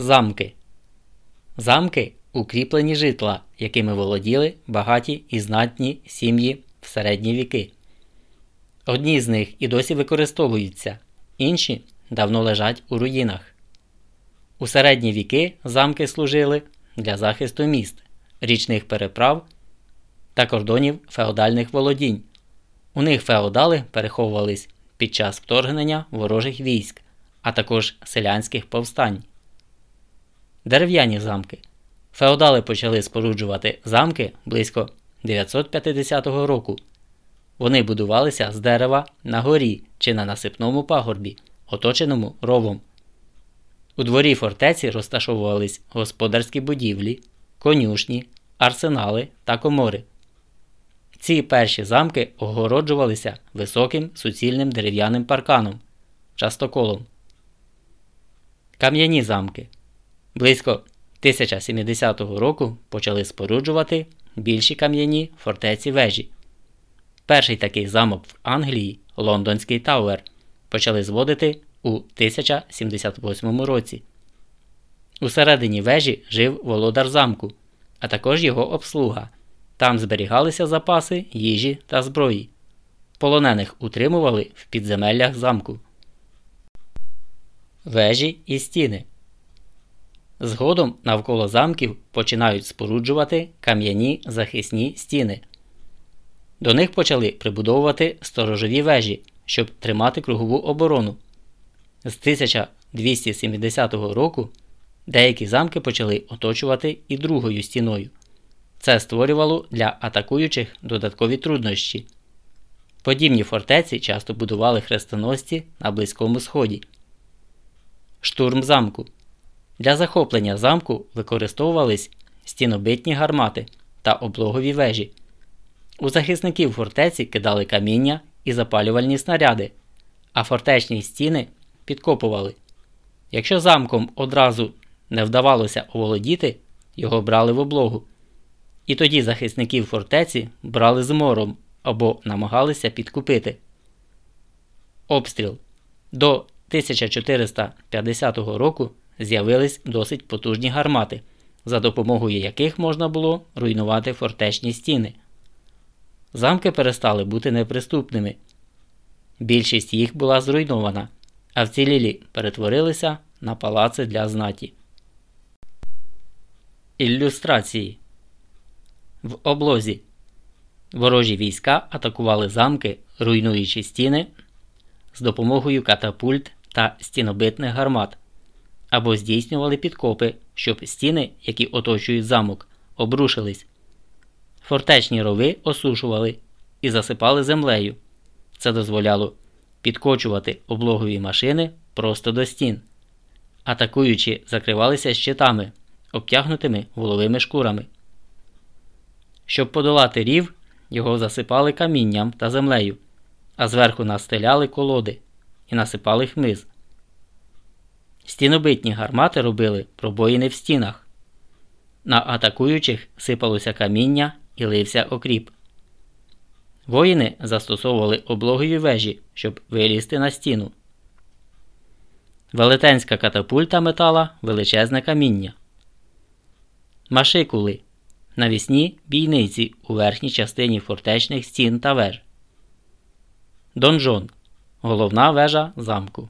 Замки. Замки укріплені житла, якими володіли багаті і знатні сім'ї в середні віки. Одні з них і досі використовуються, інші давно лежать у руїнах. У середні віки замки служили для захисту міст, річних переправ та кордонів феодальних володінь. У них феодали переховувались під час вторгнення ворожих військ, а також селянських повстань. Дерев'яні замки. Феодали почали споруджувати замки близько 950 року. Вони будувалися з дерева на горі чи на насипному пагорбі, оточеному ровом. У дворі фортеці розташовувались господарські будівлі, конюшні, арсенали та комори. Ці перші замки огороджувалися високим суцільним дерев'яним парканом, частоколом. Кам'яні замки. Близько 1070 року почали споруджувати більші кам'яні фортеці вежі. Перший такий замок в Англії, Лондонський Тауер, почали зводити у 1078 році. Усередині вежі жив володар замку, а також його обслуга. Там зберігалися запаси їжі та зброї. Полонених утримували в підземеллях замку. Вежі і стіни. Згодом навколо замків починають споруджувати кам'яні захисні стіни. До них почали прибудовувати сторожові вежі, щоб тримати кругову оборону. З 1270 року деякі замки почали оточувати і другою стіною. Це створювало для атакуючих додаткові труднощі. Подібні фортеці часто будували хрестоносці на Близькому Сході. Штурм замку. Для захоплення замку використовувались стінобитні гармати та облогові вежі. У захисників фортеці кидали каміння і запалювальні снаряди, а фортечні стіни підкопували. Якщо замком одразу не вдавалося оволодіти, його брали в облогу. І тоді захисників фортеці брали з мором або намагалися підкупити. Обстріл до 1450 року з'явились досить потужні гармати, за допомогою яких можна було руйнувати фортечні стіни. Замки перестали бути неприступними. Більшість їх була зруйнована, а вцілілі перетворилися на палаци для знаті. Ілюстрації в облозі. Ворожі війська атакували замки, руйнуючи стіни з допомогою катапульт та стінобитних гармат, або здійснювали підкопи, щоб стіни, які оточують замок, обрушились. Фортечні рови осушували і засипали землею. Це дозволяло підкочувати облогові машини просто до стін. Атакуючи, закривалися щитами, обтягнутими воловими шкурами. Щоб подолати рів, його засипали камінням та землею, а зверху настеляли колоди і насипали хмиз. Стінобитні гармати робили пробоїни в стінах. На атакуючих сипалося каміння і лився окріп. Воїни застосовували облогові вежі, щоб вилізти на стіну. Велетенська катапульта метала величезне каміння. Машикули навісні бійниці у верхній частині фортечних стін та веж. Донжон головна вежа замку.